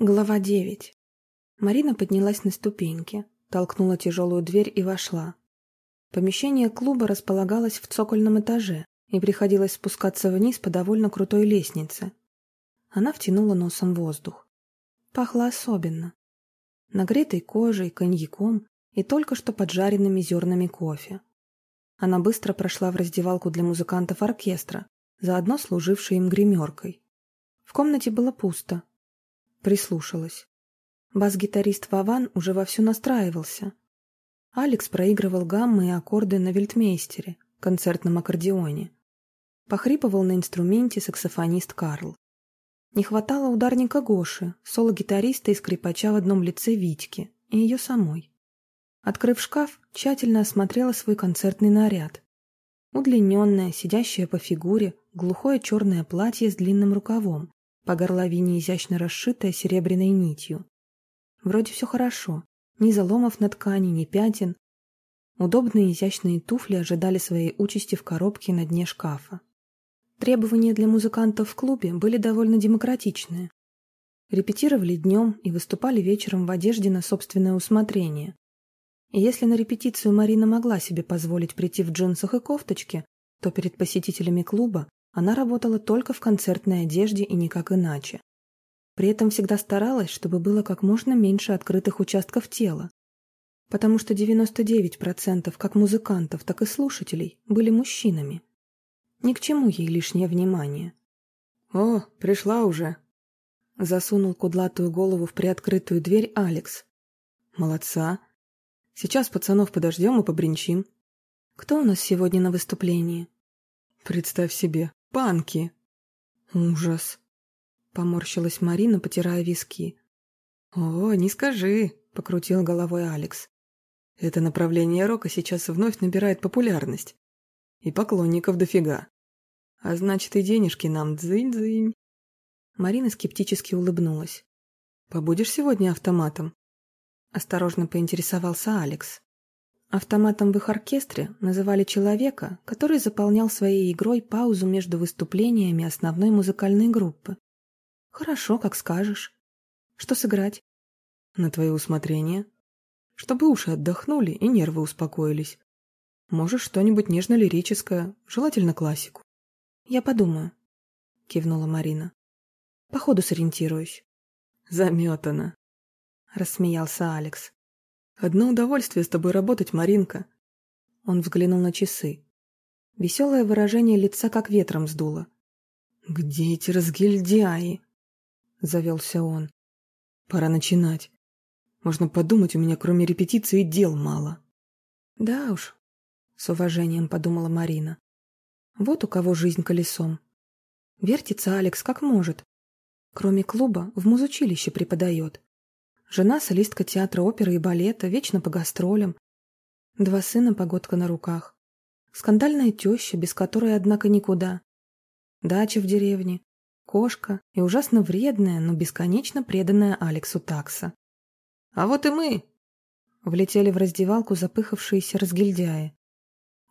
Глава 9. Марина поднялась на ступеньки, толкнула тяжелую дверь и вошла. Помещение клуба располагалось в цокольном этаже, и приходилось спускаться вниз по довольно крутой лестнице. Она втянула носом воздух. Пахло особенно. Нагретой кожей, коньяком и только что поджаренными зернами кофе. Она быстро прошла в раздевалку для музыкантов оркестра, заодно служившей им гримеркой. В комнате было пусто, Прислушалась. Бас-гитарист Вован уже вовсю настраивался. Алекс проигрывал гаммы и аккорды на вельтмейстере, концертном аккордеоне. Похрипывал на инструменте саксофонист Карл. Не хватало ударника Гоши, соло-гитариста и скрипача в одном лице Витьки, и ее самой. Открыв шкаф, тщательно осмотрела свой концертный наряд. Удлиненное, сидящее по фигуре, глухое черное платье с длинным рукавом, по горловине изящно расшитая серебряной нитью. Вроде все хорошо, ни заломов на ткани, ни пятен. Удобные изящные туфли ожидали своей участи в коробке на дне шкафа. Требования для музыкантов в клубе были довольно демократичные. Репетировали днем и выступали вечером в одежде на собственное усмотрение. И если на репетицию Марина могла себе позволить прийти в джинсах и кофточке, то перед посетителями клуба она работала только в концертной одежде и никак иначе. При этом всегда старалась, чтобы было как можно меньше открытых участков тела, потому что 99% как музыкантов, так и слушателей были мужчинами. Ни к чему ей лишнее внимание. «О, пришла уже!» Засунул кудлатую голову в приоткрытую дверь Алекс. «Молодца! Сейчас пацанов подождем и побринчим». «Кто у нас сегодня на выступлении?» «Представь себе, Панки. Ужас. Поморщилась Марина, потирая виски. О, не скажи, покрутил головой Алекс. Это направление рока сейчас вновь набирает популярность. И поклонников дофига. А значит, и денежки нам дзынь-дзынь. Марина скептически улыбнулась. «Побудешь сегодня автоматом?» Осторожно поинтересовался Алекс. Автоматом в их оркестре называли человека, который заполнял своей игрой паузу между выступлениями основной музыкальной группы. «Хорошо, как скажешь. Что сыграть?» «На твое усмотрение. Чтобы уши отдохнули и нервы успокоились. Можешь что-нибудь нежно-лирическое, желательно классику». «Я подумаю», — кивнула Марина. «По ходу сориентируюсь». «Заметано», — рассмеялся Алекс. Одно удовольствие с тобой работать, Маринка. Он взглянул на часы. Веселое выражение лица как ветром сдуло. «Где эти разгильдяи?» — завелся он. «Пора начинать. Можно подумать, у меня кроме репетиции дел мало». «Да уж», — с уважением подумала Марина. «Вот у кого жизнь колесом. Вертится Алекс как может. Кроме клуба, в музучилище преподает. Жена солистка театра оперы и балета, вечно по гастролям. Два сына, погодка на руках. Скандальная теща, без которой, однако, никуда. Дача в деревне. Кошка и ужасно вредная, но бесконечно преданная Алексу такса. «А вот и мы!» Влетели в раздевалку запыхавшиеся разгильдяи.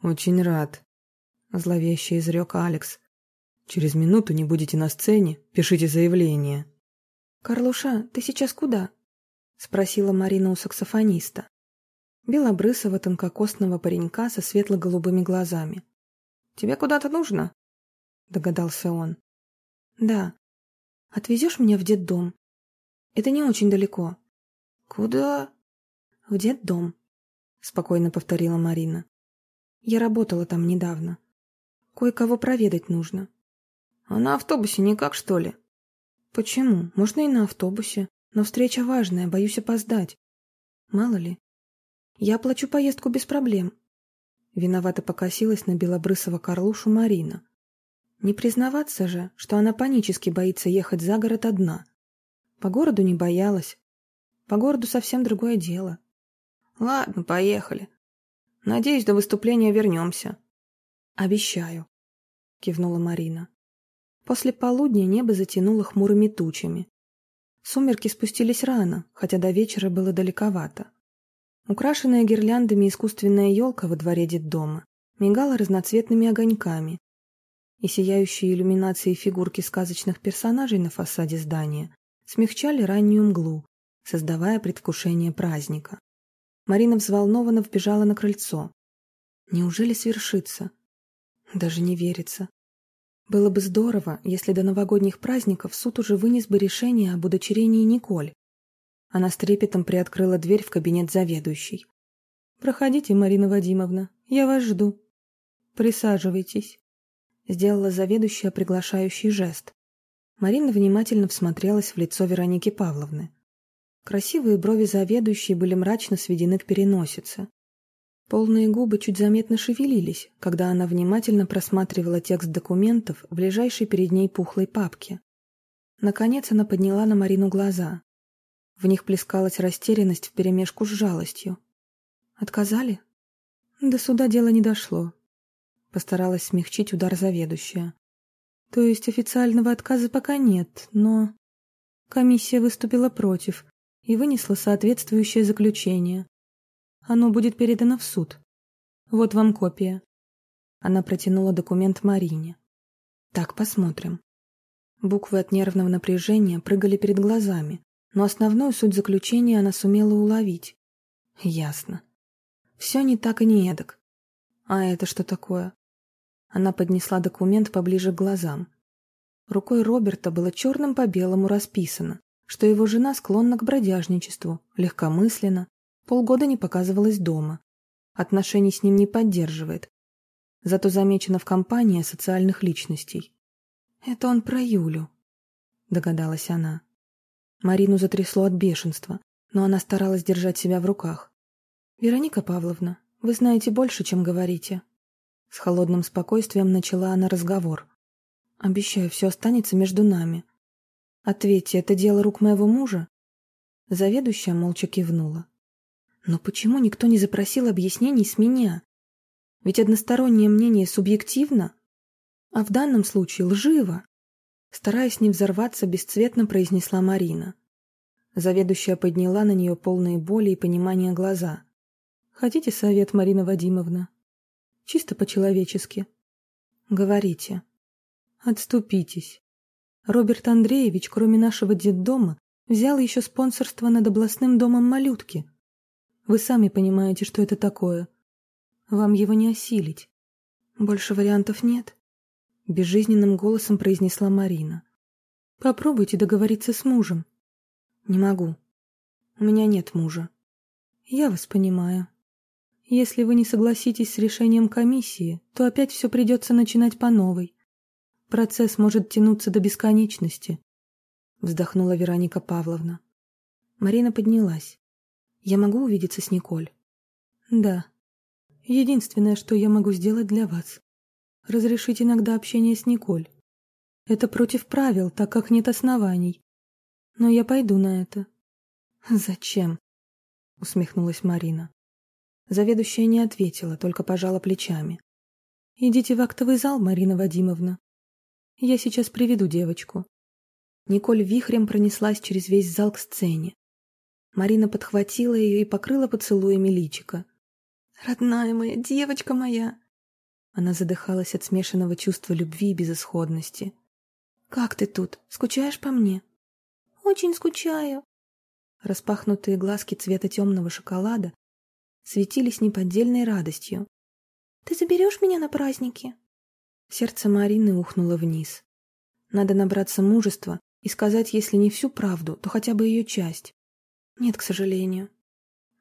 «Очень рад», — зловеще изрек Алекс. «Через минуту не будете на сцене, пишите заявление». «Карлуша, ты сейчас куда?» — спросила Марина у саксофониста. Белобрысого тонкокостного паренька со светло-голубыми глазами. «Тебе куда-то нужно?» — догадался он. «Да. Отвезешь меня в детдом? Это не очень далеко». «Куда?» «В детдом», — спокойно повторила Марина. «Я работала там недавно. Кое-кого проведать нужно». «А на автобусе никак, что ли?» «Почему? Можно и на автобусе. Но встреча важная, боюсь опоздать. Мало ли. Я оплачу поездку без проблем. Виновато покосилась на белобрысого Карлушу Марина. Не признаваться же, что она панически боится ехать за город одна. По городу не боялась. По городу совсем другое дело. Ладно, поехали. Надеюсь, до выступления вернемся. Обещаю, кивнула Марина. После полудня небо затянуло хмурыми тучами. Сумерки спустились рано, хотя до вечера было далековато. Украшенная гирляндами искусственная елка во дворе детдома мигала разноцветными огоньками, и сияющие иллюминации фигурки сказочных персонажей на фасаде здания смягчали раннюю мглу, создавая предвкушение праздника. Марина взволнованно вбежала на крыльцо. Неужели свершится? Даже не верится. Было бы здорово, если до новогодних праздников суд уже вынес бы решение об удочерении Николь. Она с трепетом приоткрыла дверь в кабинет заведующей. «Проходите, Марина Вадимовна, я вас жду. Присаживайтесь», — сделала заведующая приглашающий жест. Марина внимательно всмотрелась в лицо Вероники Павловны. Красивые брови заведующей были мрачно сведены к переносице. Полные губы чуть заметно шевелились, когда она внимательно просматривала текст документов в лежащей перед ней пухлой папке. Наконец она подняла на Марину глаза. В них плескалась растерянность вперемешку с жалостью. «Отказали?» «До суда дело не дошло», — постаралась смягчить удар заведующая. «То есть официального отказа пока нет, но...» Комиссия выступила против, и вынесла соответствующее заключение. Оно будет передано в суд. Вот вам копия. Она протянула документ Марине. Так, посмотрим. Буквы от нервного напряжения прыгали перед глазами, но основную суть заключения она сумела уловить. Ясно. Все не так и не эдак. А это что такое? Она поднесла документ поближе к глазам. Рукой Роберта было черным по белому расписано, что его жена склонна к бродяжничеству, легкомысленно, полгода не показывалась дома, отношений с ним не поддерживает, зато замечена в компании социальных личностей. «Это он про Юлю», — догадалась она. Марину затрясло от бешенства, но она старалась держать себя в руках. «Вероника Павловна, вы знаете больше, чем говорите». С холодным спокойствием начала она разговор. «Обещаю, все останется между нами. «Ответьте, это дело рук моего мужа?» Заведующая молча кивнула. «Но почему никто не запросил объяснений с меня? Ведь одностороннее мнение субъективно, а в данном случае лживо!» Стараясь не взорваться, бесцветно произнесла Марина. Заведующая подняла на нее полные боли и понимания глаза. «Хотите совет, Марина Вадимовна?» «Чисто по-человечески». «Говорите». «Отступитесь». Роберт Андреевич, кроме нашего детдома, взял еще спонсорство над областным домом малютки. Вы сами понимаете, что это такое. Вам его не осилить. Больше вариантов нет? Безжизненным голосом произнесла Марина. Попробуйте договориться с мужем. Не могу. У меня нет мужа. Я вас понимаю. Если вы не согласитесь с решением комиссии, то опять все придется начинать по новой. Процесс может тянуться до бесконечности, вздохнула Вероника Павловна. Марина поднялась. Я могу увидеться с Николь? Да. Единственное, что я могу сделать для вас. Разрешить иногда общение с Николь. Это против правил, так как нет оснований. Но я пойду на это. Зачем? Усмехнулась Марина. Заведующая не ответила, только пожала плечами. Идите в актовый зал, Марина Вадимовна. Я сейчас приведу девочку. Николь вихрем пронеслась через весь зал к сцене. Марина подхватила ее и покрыла поцелуями личика. «Родная моя, девочка моя!» Она задыхалась от смешанного чувства любви и безысходности. «Как ты тут? Скучаешь по мне?» «Очень скучаю». Распахнутые глазки цвета темного шоколада светились неподдельной радостью. «Ты заберешь меня на праздники?» Сердце Марины ухнуло вниз. Надо набраться мужества и сказать, если не всю правду, то хотя бы ее часть. Нет, к сожалению.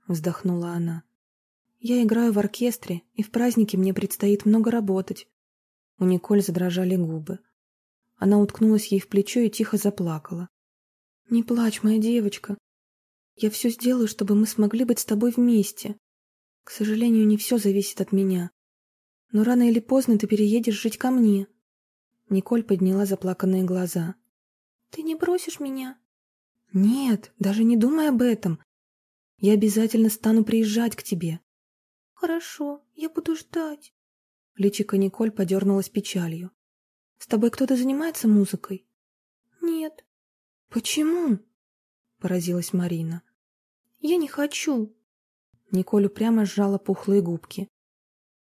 Вздохнула она. Я играю в оркестре, и в празднике мне предстоит много работать. У Николь задрожали губы. Она уткнулась ей в плечо и тихо заплакала. «Не плачь, моя девочка. Я все сделаю, чтобы мы смогли быть с тобой вместе. К сожалению, не все зависит от меня. Но рано или поздно ты переедешь жить ко мне. Николь подняла заплаканные глаза. Ты не бросишь меня? Нет, даже не думай об этом. Я обязательно стану приезжать к тебе. Хорошо, я буду ждать. Личико Николь подернулась печалью. С тобой кто-то занимается музыкой? Нет. Почему? Поразилась Марина. Я не хочу. Николь упрямо сжала пухлые губки.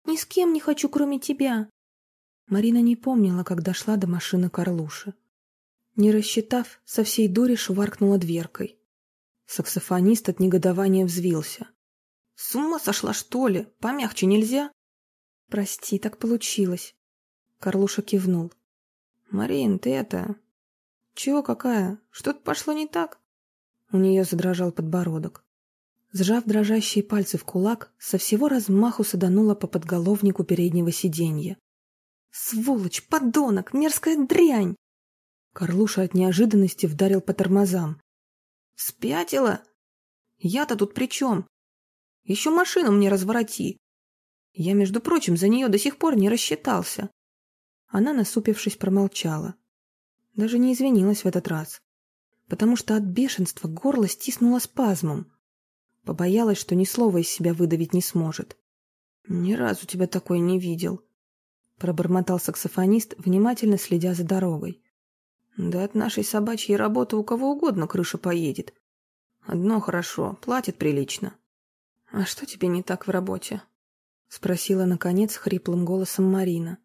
Ни с кем не хочу, кроме тебя. Марина не помнила, как дошла до машины Карлуши. Не рассчитав, со всей дури шваркнула дверкой. Саксофонист от негодования взвился. «С ума сошла, что ли? Помягче нельзя?» «Прости, так получилось». Карлуша кивнул. «Марин, ты это... Чего какая? Что-то пошло не так?» У нее задрожал подбородок. Сжав дрожащие пальцы в кулак, со всего размаху саданула по подголовнику переднего сиденья. «Сволочь, подонок, мерзкая дрянь!» Карлуша от неожиданности вдарил по тормозам. «Спятила? Я-то тут при чем? Еще машину мне развороти. Я, между прочим, за нее до сих пор не рассчитался». Она, насупившись, промолчала. Даже не извинилась в этот раз потому что от бешенства горло стиснуло спазмом. Побоялась, что ни слова из себя выдавить не сможет. «Ни разу тебя такой не видел», — пробормотал саксофонист, внимательно следя за дорогой. «Да от нашей собачьей работы у кого угодно крыша поедет. Одно хорошо, платит прилично». «А что тебе не так в работе?» — спросила, наконец, хриплым голосом Марина.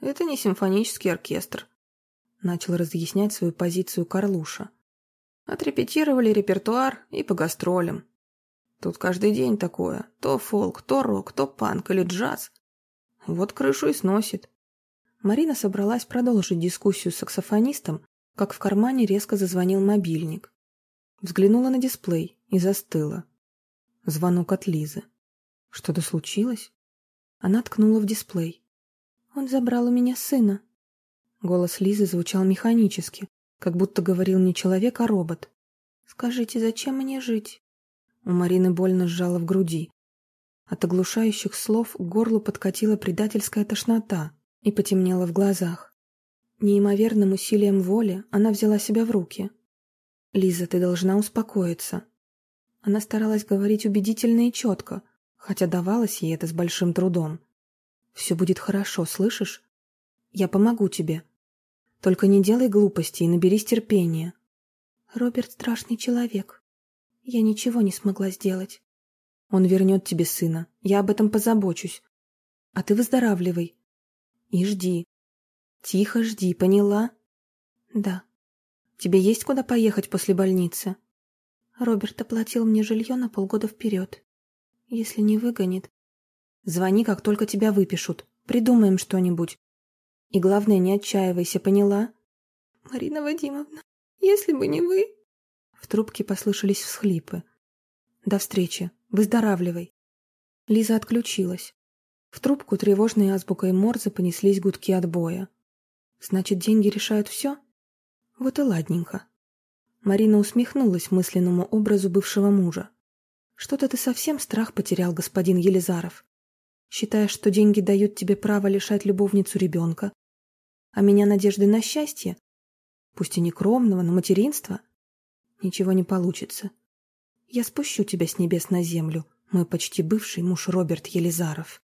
«Это не симфонический оркестр», — начал разъяснять свою позицию Карлуша. Отрепетировали репертуар и по гастролям. Тут каждый день такое. То фолк, то рок, то панк или джаз. Вот крышу и сносит. Марина собралась продолжить дискуссию с саксофонистом, как в кармане резко зазвонил мобильник. Взглянула на дисплей и застыла. Звонок от Лизы. Что-то случилось? Она ткнула в дисплей. «Он забрал у меня сына». Голос Лизы звучал механически, как будто говорил не человек, а робот. «Скажите, зачем мне жить?» У Марины больно сжало в груди. От оглушающих слов к горлу подкатила предательская тошнота и потемнело в глазах. Неимоверным усилием воли она взяла себя в руки. «Лиза, ты должна успокоиться». Она старалась говорить убедительно и четко, хотя давалось ей это с большим трудом. «Все будет хорошо, слышишь? Я помогу тебе. Только не делай глупости и наберись терпения. Роберт страшный человек. Я ничего не смогла сделать. Он вернет тебе сына. Я об этом позабочусь. А ты выздоравливай. И жди. Тихо жди, поняла? Да. Тебе есть куда поехать после больницы? Роберт оплатил мне жилье на полгода вперед. Если не выгонит... Звони, как только тебя выпишут. Придумаем что-нибудь. И главное, не отчаивайся, поняла? Марина Вадимовна, если бы не вы... В трубке послышались всхлипы. До встречи. Выздоравливай. Лиза отключилась. В трубку тревожной азбукой Морзе понеслись гудки отбоя. Значит, деньги решают все? Вот и ладненько. Марина усмехнулась мысленному образу бывшего мужа. Что-то ты совсем страх потерял, господин Елизаров. Считаешь, что деньги дают тебе право лишать любовницу ребенка, а меня надежды на счастье, пусть и не кромного, но материнства, ничего не получится. Я спущу тебя с небес на землю, мой почти бывший муж Роберт Елизаров.